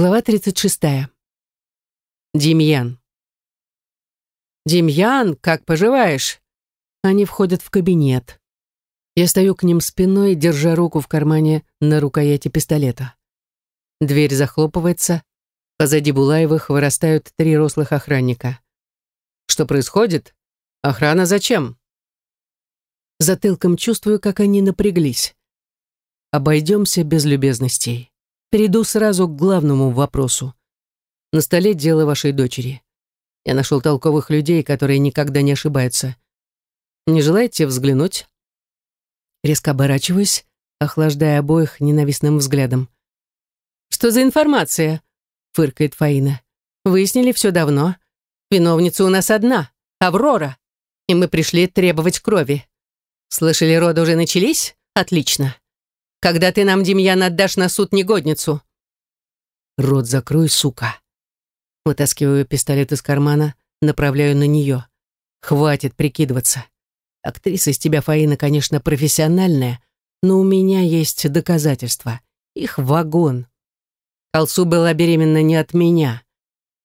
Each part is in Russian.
Глава 36. Демьян. «Демьян, как поживаешь?» Они входят в кабинет. Я стою к ним спиной, держа руку в кармане на рукояти пистолета. Дверь захлопывается. Позади Булаевых вырастают три рослых охранника. «Что происходит? Охрана зачем?» Затылком чувствую, как они напряглись. Обойдемся без любезностей. Перейду сразу к главному вопросу. На столе дело вашей дочери. Я нашел толковых людей, которые никогда не ошибаются. Не желаете взглянуть?» Резко оборачиваюсь, охлаждая обоих ненавистным взглядом. «Что за информация?» — фыркает Фаина. «Выяснили все давно. Виновница у нас одна — Аврора. И мы пришли требовать крови. Слышали, роды уже начались? Отлично. Когда ты нам, Демьян, отдашь на суд негодницу?» «Рот закрой, сука!» Вытаскиваю пистолет из кармана, направляю на нее. «Хватит прикидываться. Актриса из тебя, Фаина, конечно, профессиональная, но у меня есть доказательства. Их вагон. Алсу была беременна не от меня.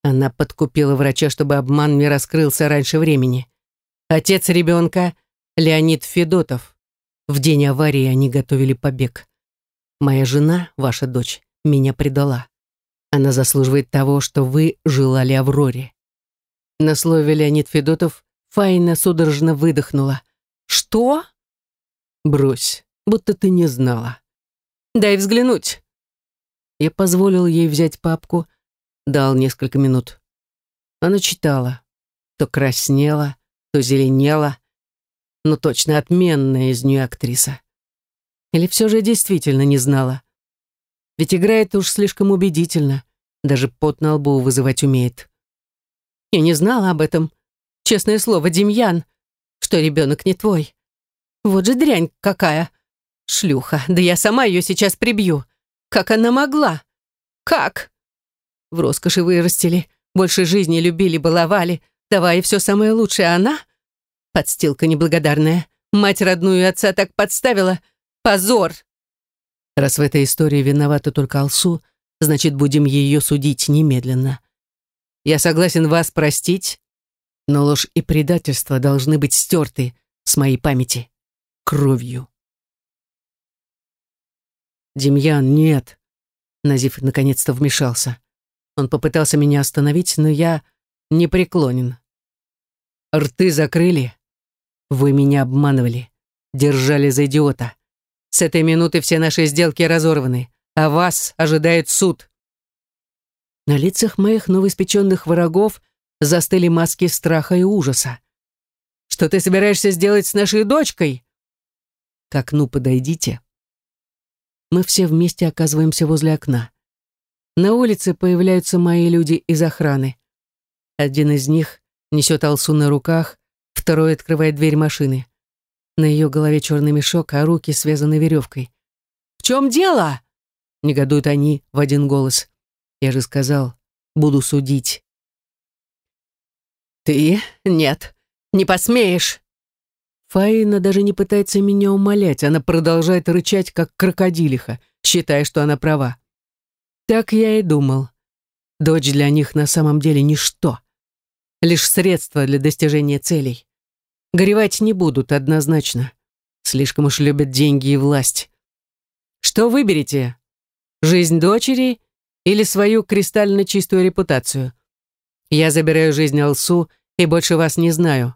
Она подкупила врача, чтобы обман не раскрылся раньше времени. Отец ребенка — Леонид Федотов. В день аварии они готовили побег. Моя жена, ваша дочь, меня предала. Она заслуживает того, что вы желали Авроре. На слове Леонид Федотов Фаина судорожно выдохнула. «Что?» «Брось, будто ты не знала». «Дай взглянуть». Я позволил ей взять папку, дал несколько минут. Она читала. То краснела, то зеленела, но точно отменная из нее актриса. Или все же действительно не знала? Ведь играет уж слишком убедительно, даже пот на лбу вызывать умеет. Я не знала об этом. Честное слово, Демьян, что ребенок не твой. Вот же дрянь какая. Шлюха, да я сама ее сейчас прибью. Как она могла? Как? В роскоши вырастили, больше жизни любили, баловали, давая все самое лучшее, а она — Подстилка неблагодарная. Мать родную и отца так подставила. Позор! Раз в этой истории виновата только Алсу, значит, будем ее судить немедленно. Я согласен вас простить, но ложь и предательство должны быть стерты с моей памяти кровью. «Демьян, нет!» Назив наконец-то вмешался. Он попытался меня остановить, но я не преклонен. «Рты закрыли, вы меня обманывали, держали за идиота. С этой минуты все наши сделки разорваны, а вас ожидает суд. На лицах моих новоиспеченных врагов застыли маски страха и ужаса. Что ты собираешься сделать с нашей дочкой? К окну подойдите. Мы все вместе оказываемся возле окна. На улице появляются мои люди из охраны. Один из них несет Алсу на руках, Второй открывает дверь машины. На ее голове черный мешок, а руки связаны веревкой. «В чем дело?» — негодуют они в один голос. «Я же сказал, буду судить». «Ты? Нет, не посмеешь!» Фаина даже не пытается меня умолять, она продолжает рычать, как крокодилиха, считая, что она права. Так я и думал. Дочь для них на самом деле ничто. Лишь средство для достижения целей. Горевать не будут однозначно. Слишком уж любят деньги и власть. Что выберете? Жизнь дочери или свою кристально чистую репутацию? Я забираю жизнь Алсу и больше вас не знаю.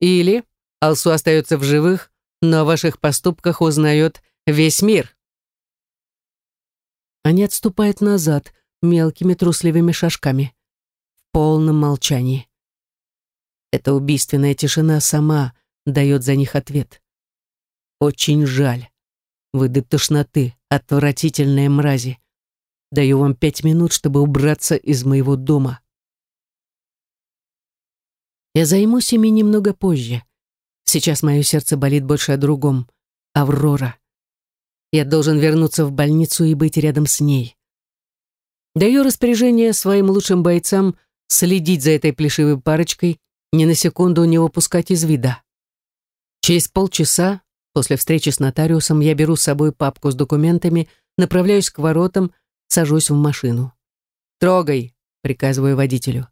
Или Алсу остается в живых, но о ваших поступках узнает весь мир. Они отступают назад мелкими трусливыми шажками в полном молчании. Эта убийственная тишина сама дает за них ответ. Очень жаль. Вы до тошноты, отвратительные мрази. Даю вам пять минут, чтобы убраться из моего дома. Я займусь ими немного позже. Сейчас мое сердце болит больше о другом. Аврора. Я должен вернуться в больницу и быть рядом с ней. Даю распоряжение своим лучшим бойцам следить за этой плешивой парочкой ни на секунду не выпускать из вида. Через полчаса, после встречи с нотариусом, я беру с собой папку с документами, направляюсь к воротам, сажусь в машину. «Трогай», — приказываю водителю.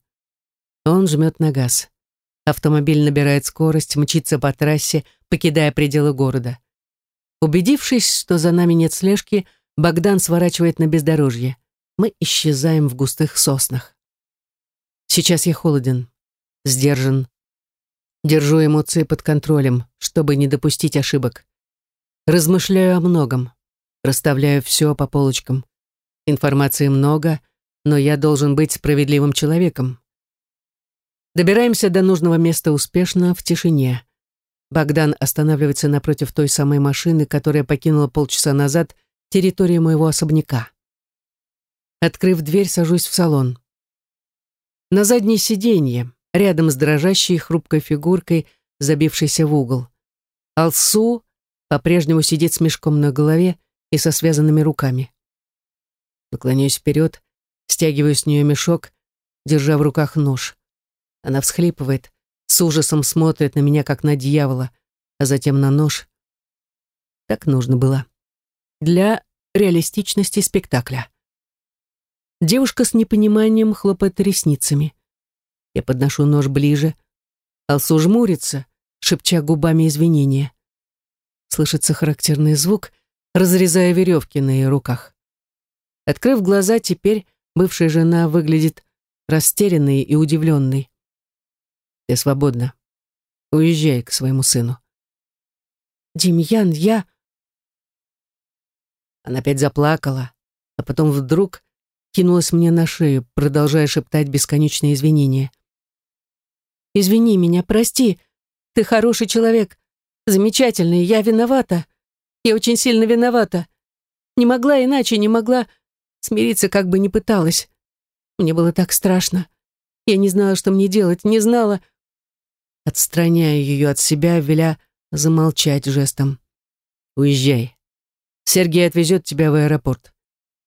Он жмет на газ. Автомобиль набирает скорость, мчится по трассе, покидая пределы города. Убедившись, что за нами нет слежки, Богдан сворачивает на бездорожье. Мы исчезаем в густых соснах. Сейчас я холоден, сдержан. Держу эмоции под контролем, чтобы не допустить ошибок. Размышляю о многом. Расставляю все по полочкам. Информации много, но я должен быть справедливым человеком. Добираемся до нужного места успешно, в тишине. Богдан останавливается напротив той самой машины, которая покинула полчаса назад территорию моего особняка. Открыв дверь, сажусь в салон. На заднее сиденье, рядом с дрожащей хрупкой фигуркой, забившейся в угол. Алсу по-прежнему сидит с мешком на голове и со связанными руками. Наклоняюсь вперед, стягиваю с нее мешок, держа в руках нож. Она всхлипывает, с ужасом смотрит на меня, как на дьявола, а затем на нож. Так нужно было. Для реалистичности спектакля. Девушка с непониманием хлопает ресницами. Я подношу нож ближе. Алсу жмурится, шепча губами извинения. Слышится характерный звук, разрезая веревки на ее руках. Открыв глаза, теперь бывшая жена выглядит растерянной и удивленной. Ты свободна. Уезжай к своему сыну. Демьян, я... Она опять заплакала, а потом вдруг кинулась мне на шею, продолжая шептать бесконечные извинения. «Извини меня, прости. Ты хороший человек. Замечательный. Я виновата. Я очень сильно виновата. Не могла иначе, не могла смириться, как бы ни пыталась. Мне было так страшно. Я не знала, что мне делать, не знала, отстраняя ее от себя, веля замолчать жестом. «Уезжай. Сергей отвезет тебя в аэропорт.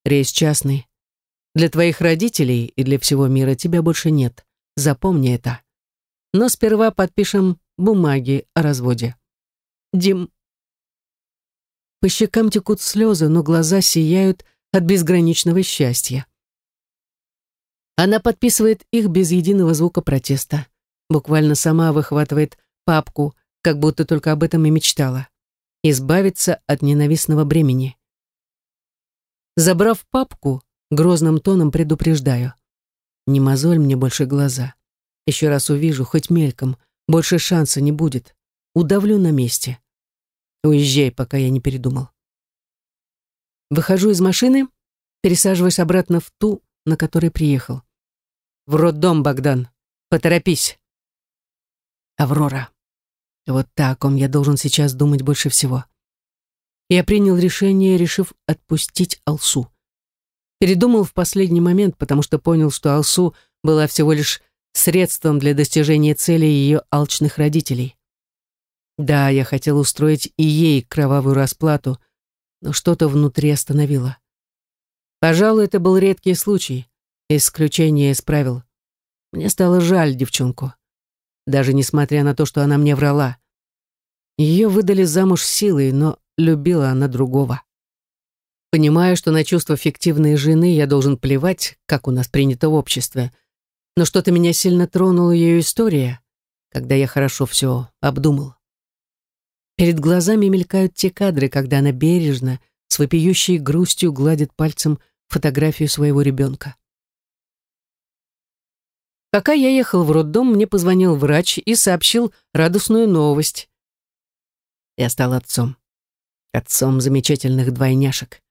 Рейс частный. Для твоих родителей и для всего мира тебя больше нет. Запомни это. Но сперва подпишем бумаги о разводе. Дим...» По щекам текут слезы, но глаза сияют от безграничного счастья. Она подписывает их без единого звука протеста буквально сама выхватывает папку, как будто только об этом и мечтала. Избавиться от ненавистного бремени. Забрав папку, грозным тоном предупреждаю. Не мозоль мне больше глаза. Еще раз увижу, хоть мельком, больше шанса не будет. Удавлю на месте. Уезжай, пока я не передумал. Выхожу из машины, пересаживаюсь обратно в ту, на которой приехал. В роддом, Богдан. Поторопись. Аврора. Вот та, о я должен сейчас думать больше всего. Я принял решение, решив отпустить Алсу. Передумал в последний момент, потому что понял, что Алсу была всего лишь средством для достижения цели ее алчных родителей. Да, я хотел устроить и ей кровавую расплату, но что-то внутри остановило. Пожалуй, это был редкий случай, исключение из правил. Мне стало жаль девчонку даже несмотря на то, что она мне врала. Ее выдали замуж силой, но любила она другого. Понимаю, что на чувство фиктивной жены я должен плевать, как у нас принято в обществе, но что-то меня сильно тронула ее история, когда я хорошо все обдумал. Перед глазами мелькают те кадры, когда она бережно, с вопиющей грустью гладит пальцем фотографию своего ребенка. Пока я ехал в роддом, мне позвонил врач и сообщил радостную новость. Я стал отцом. Отцом замечательных двойняшек.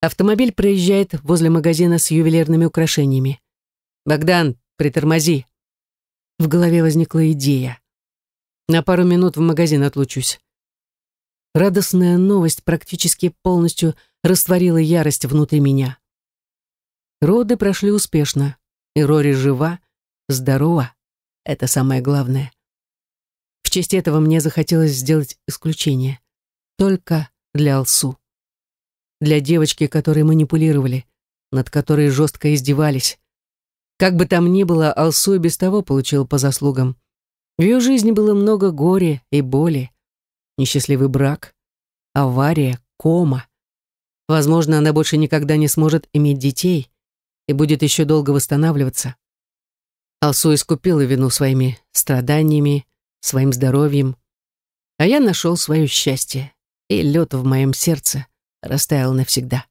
Автомобиль проезжает возле магазина с ювелирными украшениями. «Богдан, притормози!» В голове возникла идея. На пару минут в магазин отлучусь. Радостная новость практически полностью растворила ярость внутри меня. Роды прошли успешно и Рори жива, здорова. Это самое главное. В честь этого мне захотелось сделать исключение. Только для Алсу. Для девочки, которой манипулировали, над которой жестко издевались. Как бы там ни было, Алсу и без того получил по заслугам. В ее жизни было много горя и боли. Несчастливый брак, авария, кома. Возможно, она больше никогда не сможет иметь детей, и будет еще долго восстанавливаться. Алсу искупила вину своими страданиями, своим здоровьем, а я нашел свое счастье, и лед в моем сердце растаял навсегда.